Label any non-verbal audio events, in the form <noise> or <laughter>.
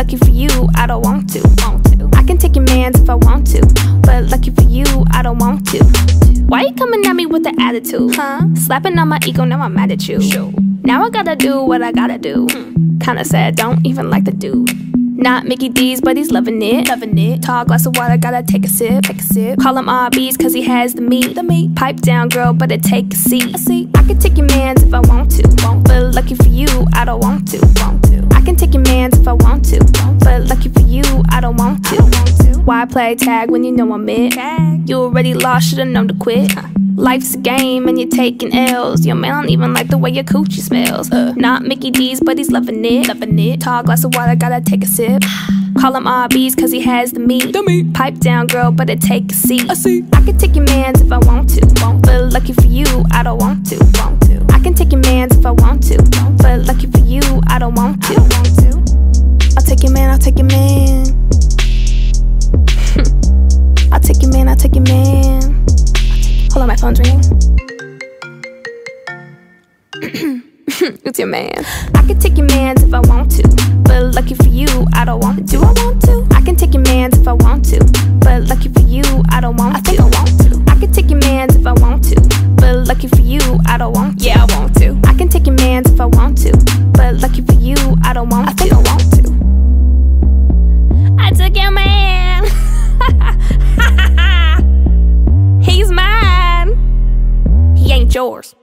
lucky for you, I don't want to. Want to. I can take your mans if I want to, but lucky for you, I don't want to. Why you coming at me with the attitude? Huh? Slapping on my ego, now I'm mad at you. Sure. Now I gotta do what I gotta do. Hmm. Kinda sad, don't even like the dude. Not Mickey D's, but he's loving it. Loving it. Tall glass of water, gotta take a sip. Take a sip. Call him Arby's, cause he has the meat. The meat. Pipe down, girl, but it take a seat. A seat. I can take your mans if I want to. Won't. But lucky for you, I don't want to. I can take your mans if I want to. But lucky for you, I don't want to. I don't want to. Why play tag when you know I'm it? You already lost, should've known to quit. Life's a game and you're taking L's. Your man don't even like the way your coochie smells. Uh, not Mickey D's, but he's loving it. Loving it. Tall glass of water, gotta take a sip. Call him Arby's cause he has the meat. The meat. Pipe down, girl, better take a seat. A seat. I can take your mans if I want to. But lucky for you, I don't want to. Want to. I can take your mans if I want to. Take your man, I'll take your man. I'll take your man, I'll take your man. Hold on, my phone's ringing. <clears throat> it's your man. I can take your mans if I want to, but lucky for you, I don't want to. Do I want to? I can take your mans if I yours.